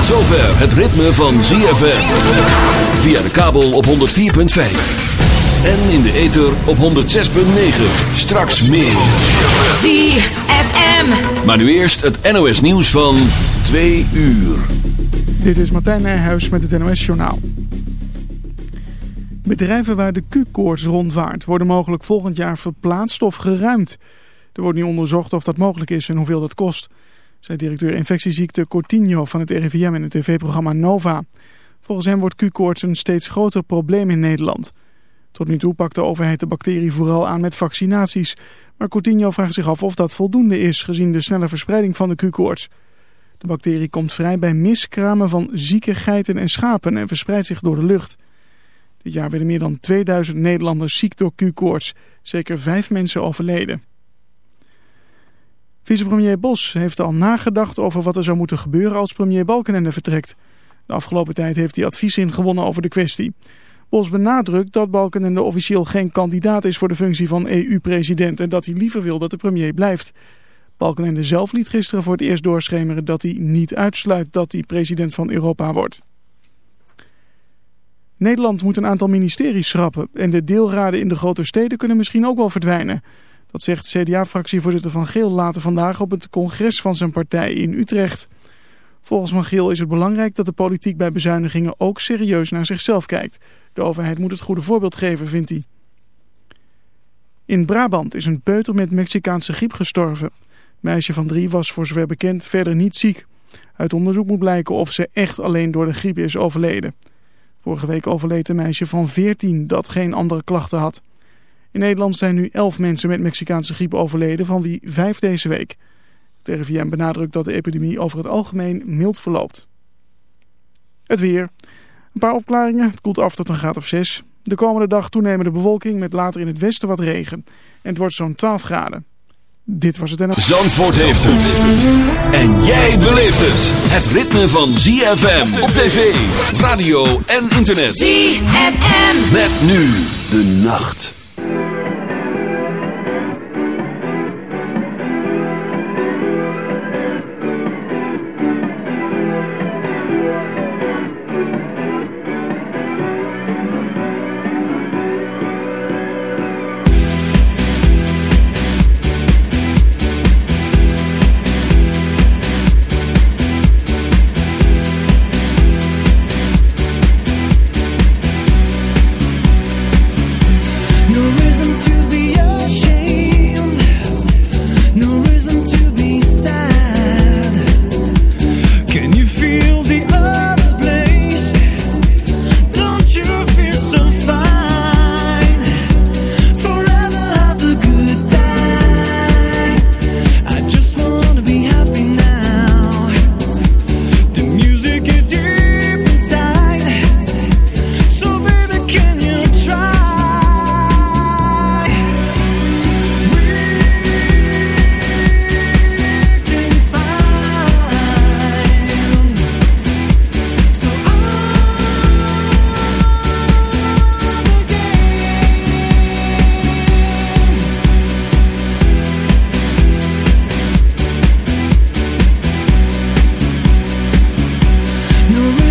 Tot zover het ritme van ZFM. Via de kabel op 104.5. En in de ether op 106.9. Straks meer. ZFM. Maar nu eerst het NOS nieuws van 2 uur. Dit is Martijn Nijhuis met het NOS Journaal. Bedrijven waar de Q-koorts rondwaart worden mogelijk volgend jaar verplaatst of geruimd. Er wordt nu onderzocht of dat mogelijk is en hoeveel dat kost, zei directeur infectieziekte Coutinho van het RIVM in het tv-programma Nova. Volgens hem wordt Q-koorts een steeds groter probleem in Nederland. Tot nu toe pakt de overheid de bacterie vooral aan met vaccinaties. Maar Coutinho vraagt zich af of dat voldoende is gezien de snelle verspreiding van de Q-koorts. De bacterie komt vrij bij miskramen van zieke geiten en schapen en verspreidt zich door de lucht. Dit jaar werden meer dan 2000 Nederlanders ziek door Q-koorts. Zeker vijf mensen overleden. Vicepremier Bos heeft al nagedacht over wat er zou moeten gebeuren als premier Balkenende vertrekt. De afgelopen tijd heeft hij advies ingewonnen over de kwestie. Bos benadrukt dat Balkenende officieel geen kandidaat is voor de functie van EU-president en dat hij liever wil dat de premier blijft. Balkenende zelf liet gisteren voor het eerst doorschemeren dat hij niet uitsluit dat hij president van Europa wordt. Nederland moet een aantal ministeries schrappen en de deelraden in de grote steden kunnen misschien ook wel verdwijnen. Dat zegt CDA-fractievoorzitter Van Geel later vandaag op het congres van zijn partij in Utrecht. Volgens Van Geel is het belangrijk dat de politiek bij bezuinigingen ook serieus naar zichzelf kijkt. De overheid moet het goede voorbeeld geven, vindt hij. In Brabant is een peuter met Mexicaanse griep gestorven. Meisje van drie was voor zover bekend verder niet ziek. Uit onderzoek moet blijken of ze echt alleen door de griep is overleden. Vorige week overleed een meisje van 14 dat geen andere klachten had. In Nederland zijn nu 11 mensen met Mexicaanse griep overleden, van wie 5 deze week. Het RIVM benadrukt dat de epidemie over het algemeen mild verloopt. Het weer. Een paar opklaringen. Het koelt af tot een graad of 6. De komende dag toenemende bewolking met later in het westen wat regen. En het wordt zo'n 12 graden. Dit was het en... Zandvoort heeft het. En jij beleeft het. Het ritme van ZFM op tv, radio en internet. ZFM. Met nu de nacht. you.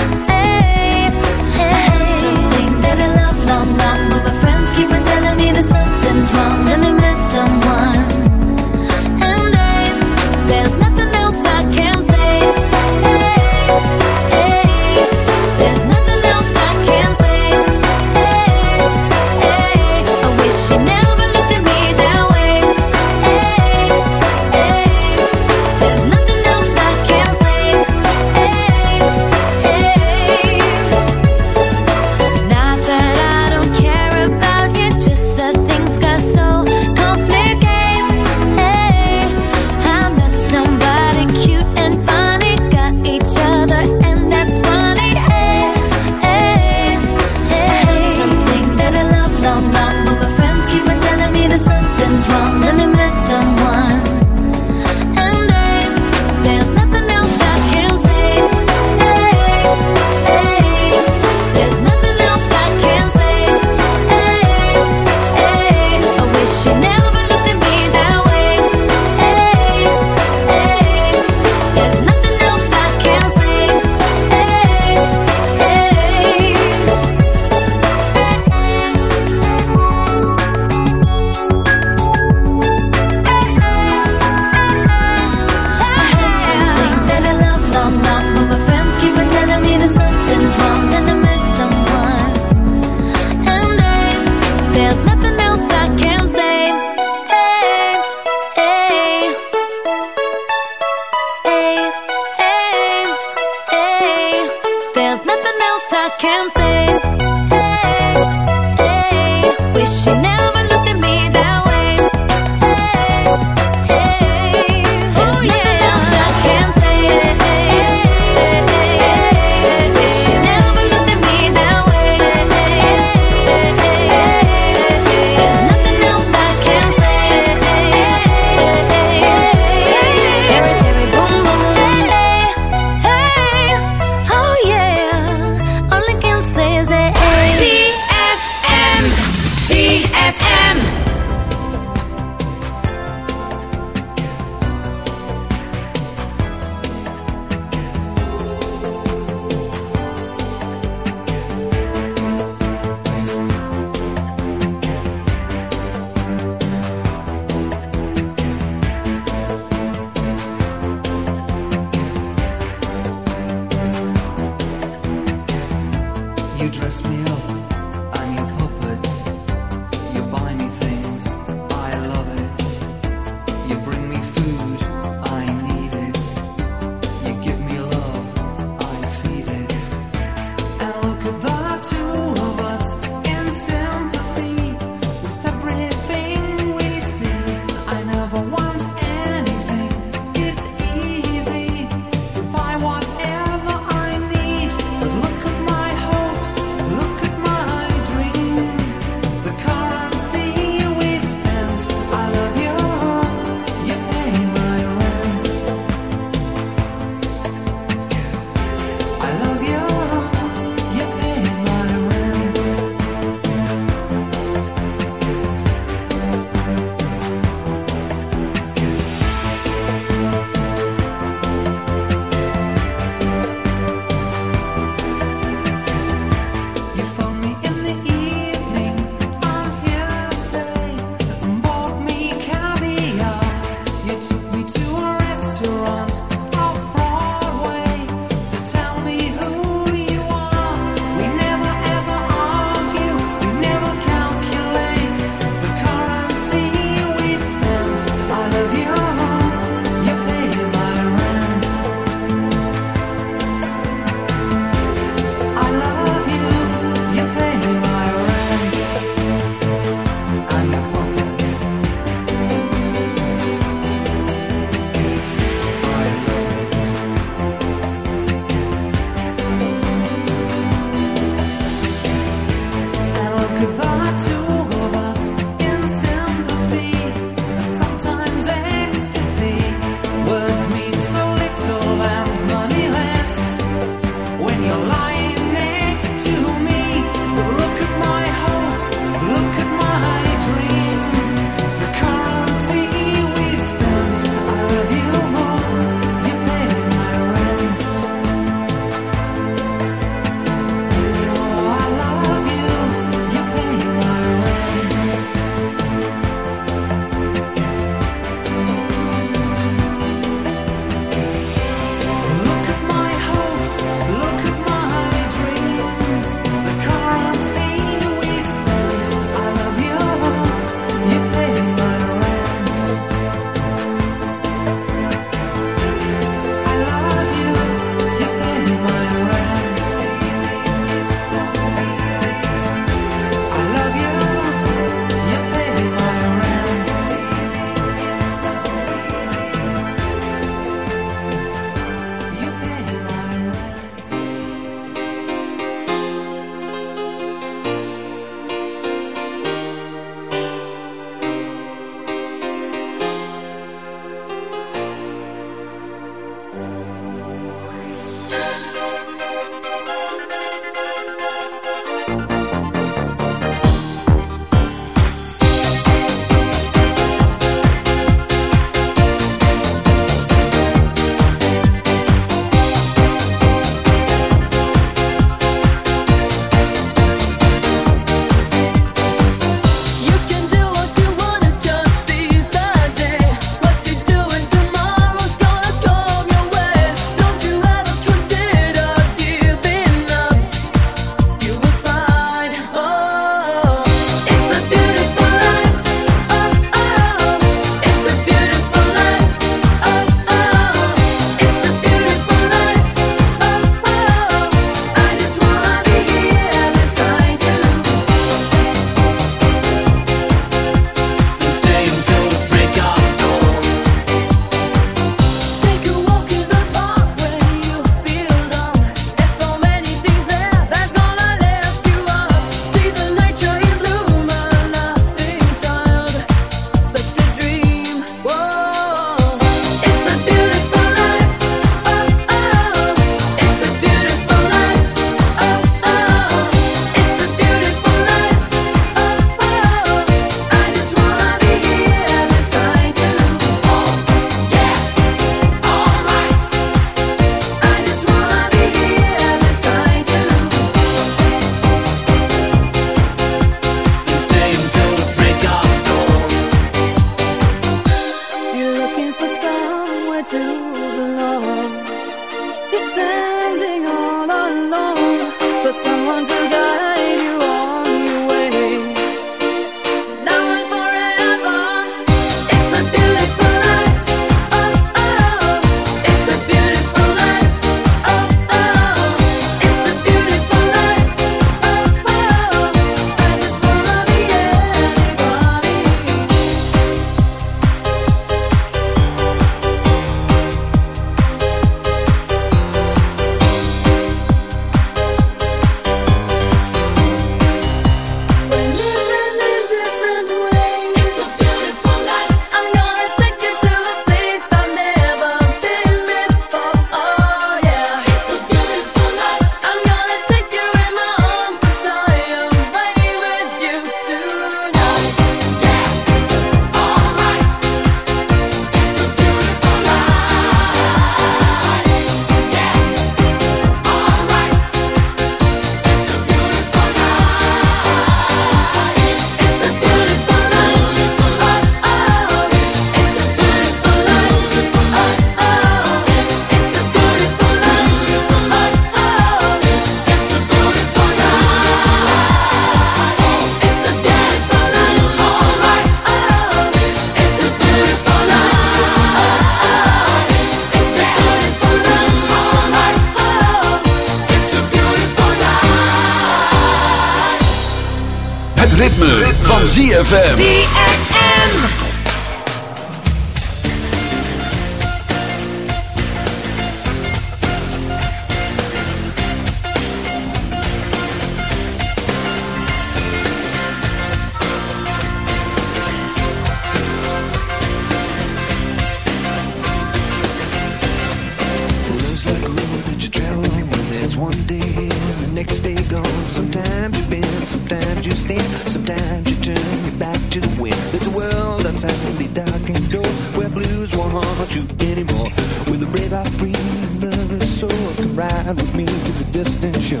the distant shore.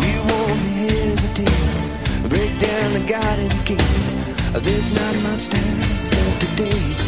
We won't hesitate, break down the garden gate. There's not much time left today.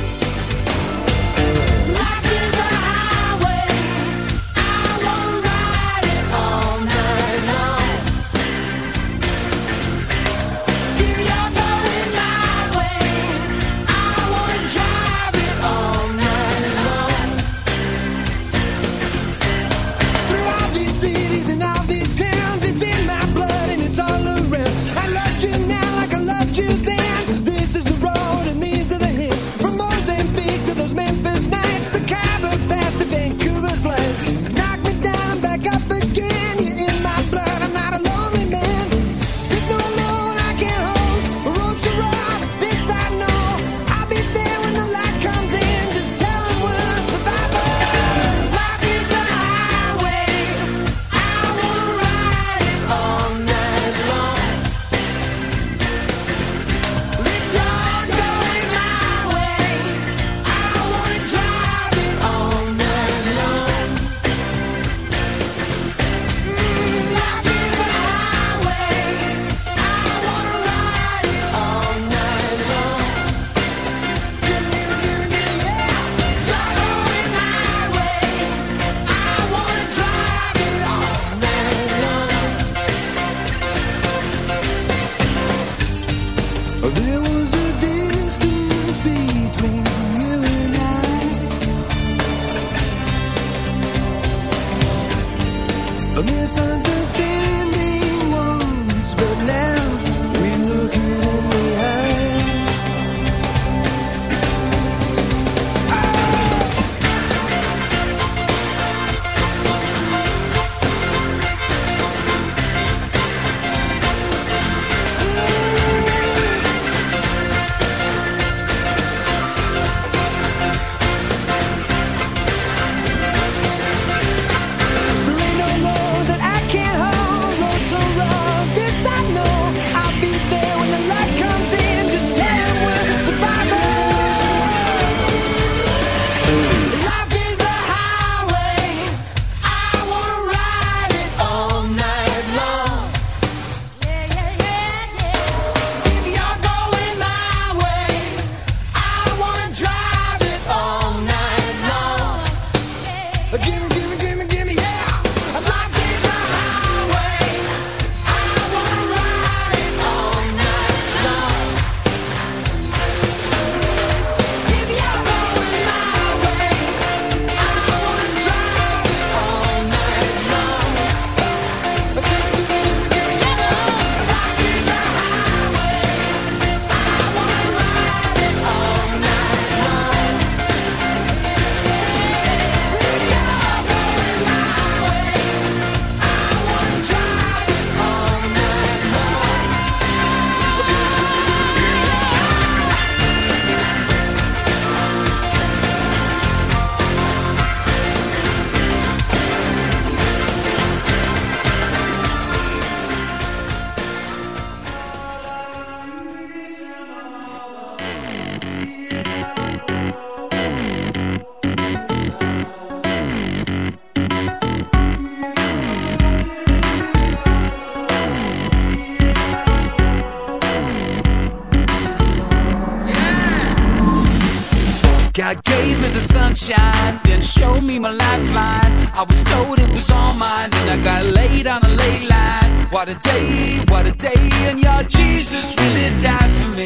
sunshine, then showed me my lifeline. I was told it was all mine, then I got laid on a ley line. What a day, what a day, and your Jesus really died for me.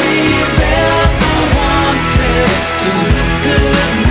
wanted to look good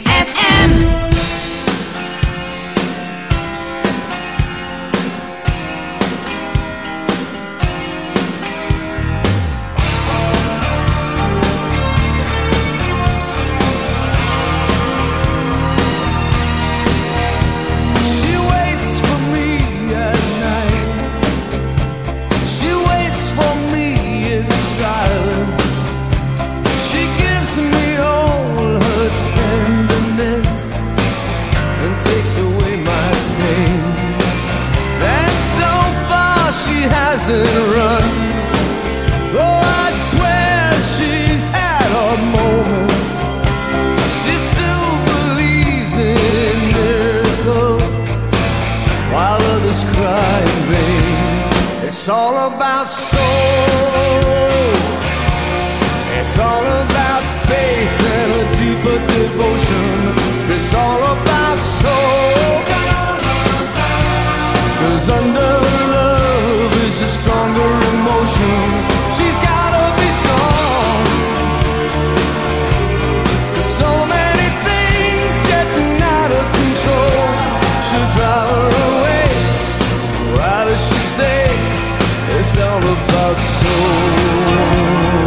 ZFM. Drive her away. Why does she stay? It's all about soul.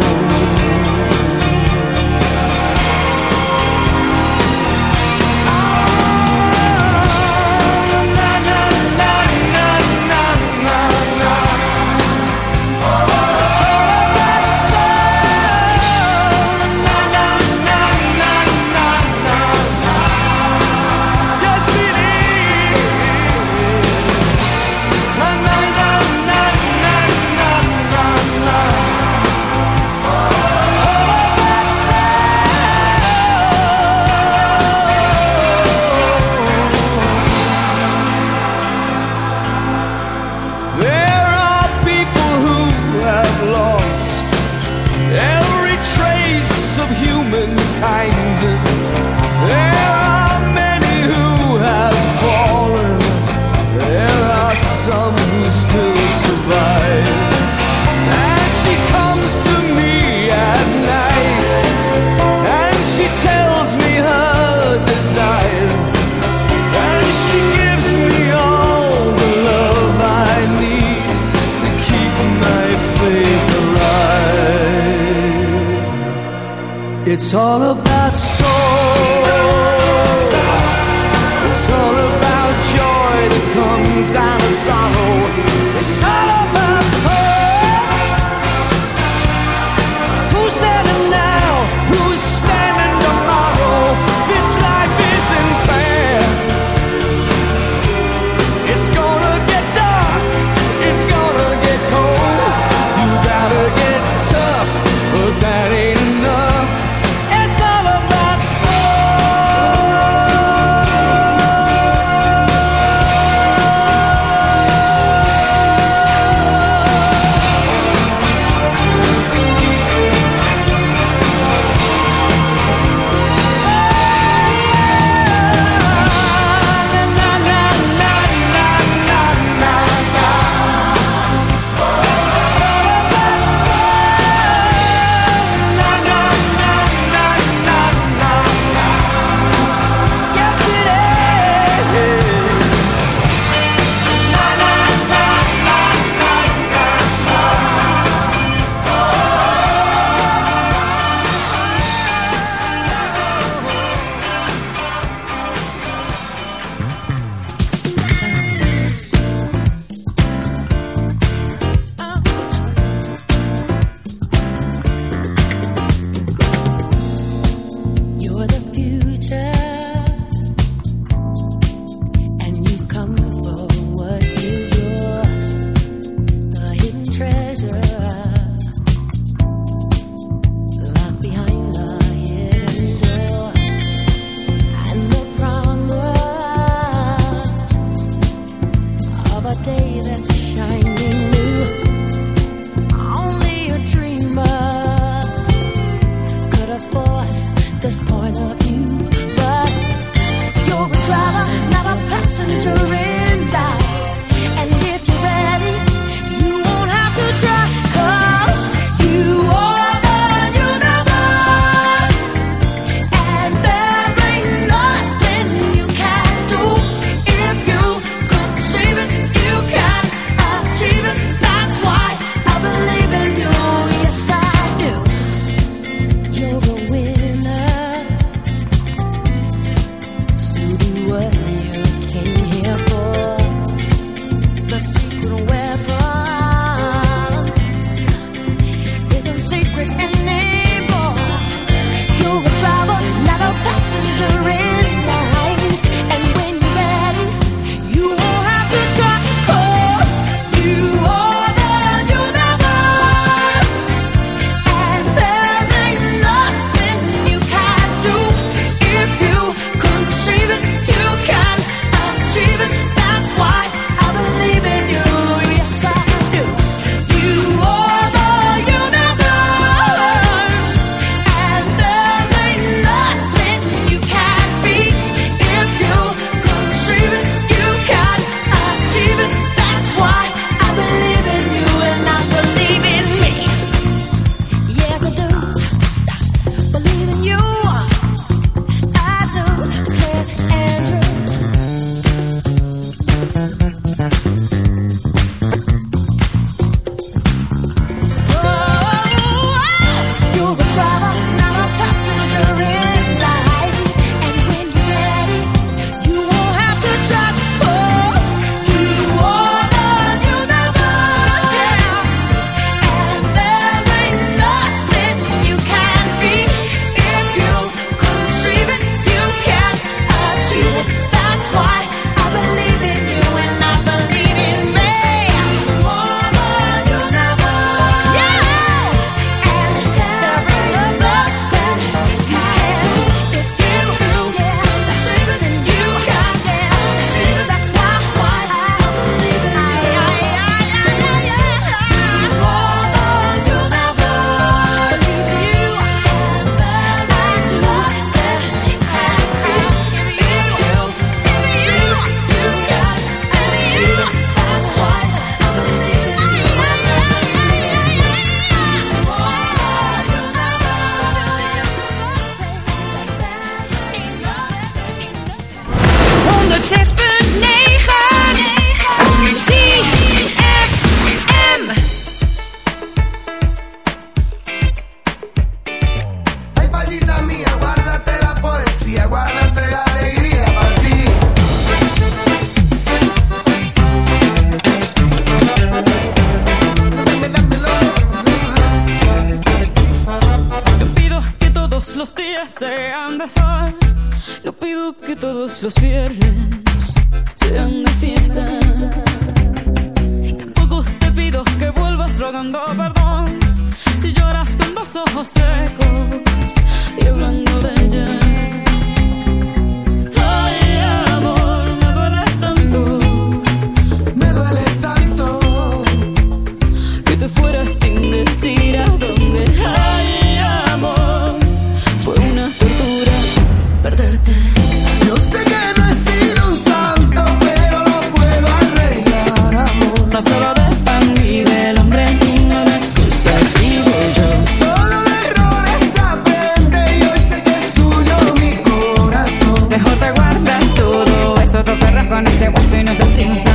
y nos vestimos a